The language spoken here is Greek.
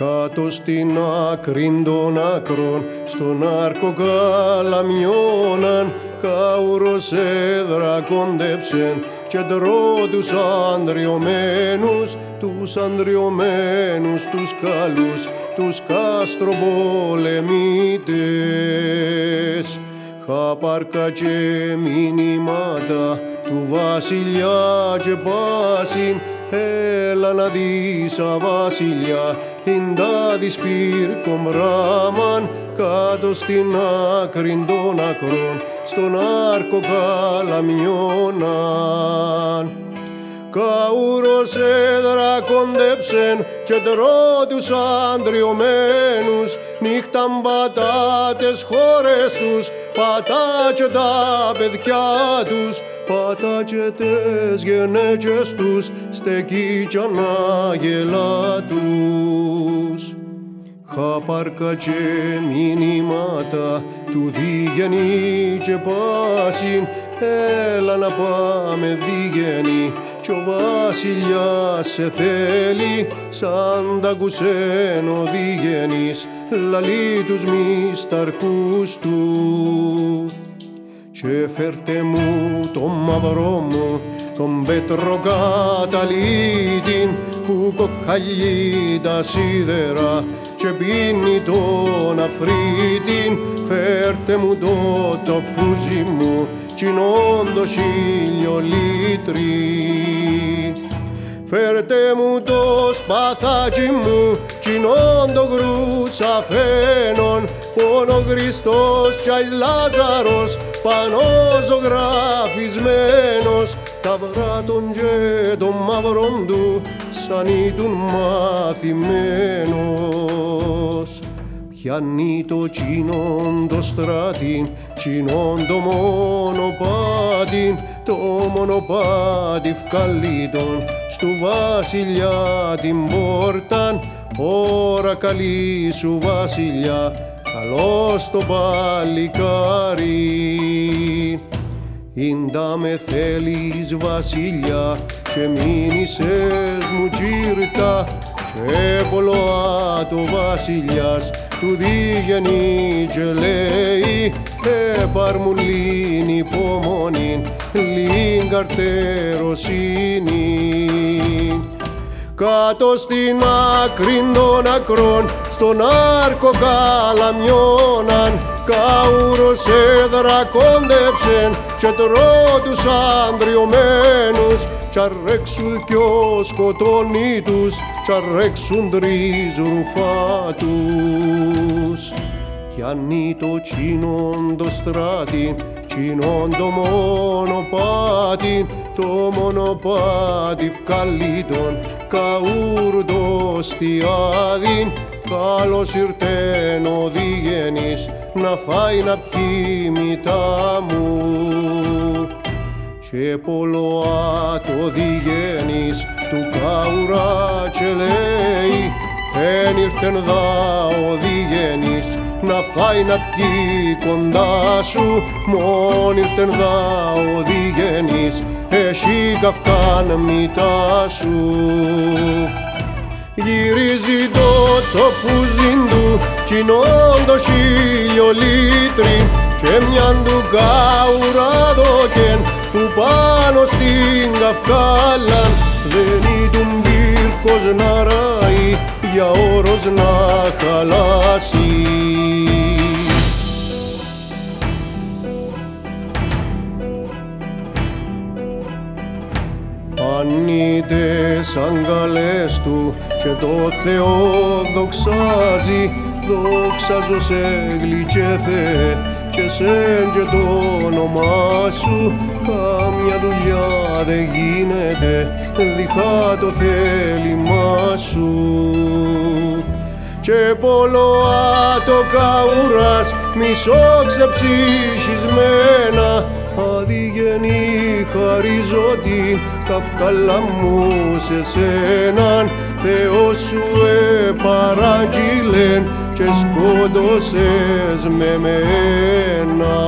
Κάτω στην άκρη των άκρων, στον άρκο καλαμιώναν, κάουρος έδρα κοντέψεν, κεντρό τους ανδριωμένους, τους ανδριωμένους τους καλούς, τους καστροπολεμίτες. Χαπάρκα και μηνύματα του βασιλιά και πάσιν, έλα να δεις βασιλιά, Ιντα της πύρκο ράμαν κάτω στην άκρη των ακρών στον άρκο καλαμιώναν. Καούρος έδρα κοντέψεν και τρώ τους αντριωμένους νύχταν πατάτες χώρες τους πατά και τα παιδιά τους πατά και τες γενέτσες τους στεκεί κι ανάγελα τους. Χαπάρκα και μηνύματα του δίγενη και πάσιν έλα να πάμε δίγενη κι ο βασιλιάς σε θέλει σαν τα κουσένο δίγενης λαλεί τους μυσταρκούς του. Και φέρτε μου το μαυρό μου τον πέτρο καταλήτη που κοκαλεί τα σίδερα και πίνει τον αφρίτην φέρτε μου το τοπούζι μου κοινών το Φέρτε μου το σπαθάκι μου, κοινών το γρούτσα φαίνον, πόνο Χριστός κι Λάζαρος, πάνω ζωγραφισμένος, τα βράτων και των μαύρων του, σαν ήταν μαθημένος. Πιάνει το τσινόν το στράτιν, τσινόν το μονοπάτιν, το μονοπάτι βγάλει τον στου βασιλιά την πόρταν, ώρα καλή σου βασιλιά, καλώς το παλικάρι. Ίντα με θέλεις βασιλιά και μείνησες μου τσίρτα και πολλοά το βασιλιάς του δίγενη και λέει έπαρ μου λύν υπομονήν λύν καρτεροσύνη κάτω στην άκρη των ακρών στον άρκο καλαμιώναν καούρος έδρα κόντεψεν και τρώ τους ανδριωμένους κι αρέξουν κι ο σκοτώνει τους κι αρέξουν τρεις ρουφάτους κι ανεί το τσίνον το στράτη τσίνον το μονοπάτι το μονοπάτι βγάλει τον καούρδο στιάδιν καλώς ήρθεν ο διγενής να φάει να πιει μητά μου. Και πολλοά το διγένεις του καουρά και λέει εν ήρθεν δα ο διγένης να φάει να πιει κοντά σου μόν ήρθεν δα ο διγένης έχει καυκάν μητά σου. Γυρίζει το τοπούζιν του κοινών το χιλιολίτριν και μιαν του καουρά δόκεν που πάνω στην καυκάλα δεν ήταν πύρκος να ράει για όρος να χαλάσει. Ανήτες αγκαλές του και το Θεό δοξάζει δόξαζω σε γλυκέθε και σεν και το όνομά σου. Καμιά δουλειά δεν γίνεται διχά το θέλημά σου. Και πολλοά το καουράς μισό ξεψυχισμένα. Αδιγενή χαριζότη καυκαλά μου σε σέναν. Θεός σου επαραγγείλεν και σκότωσες με μένα.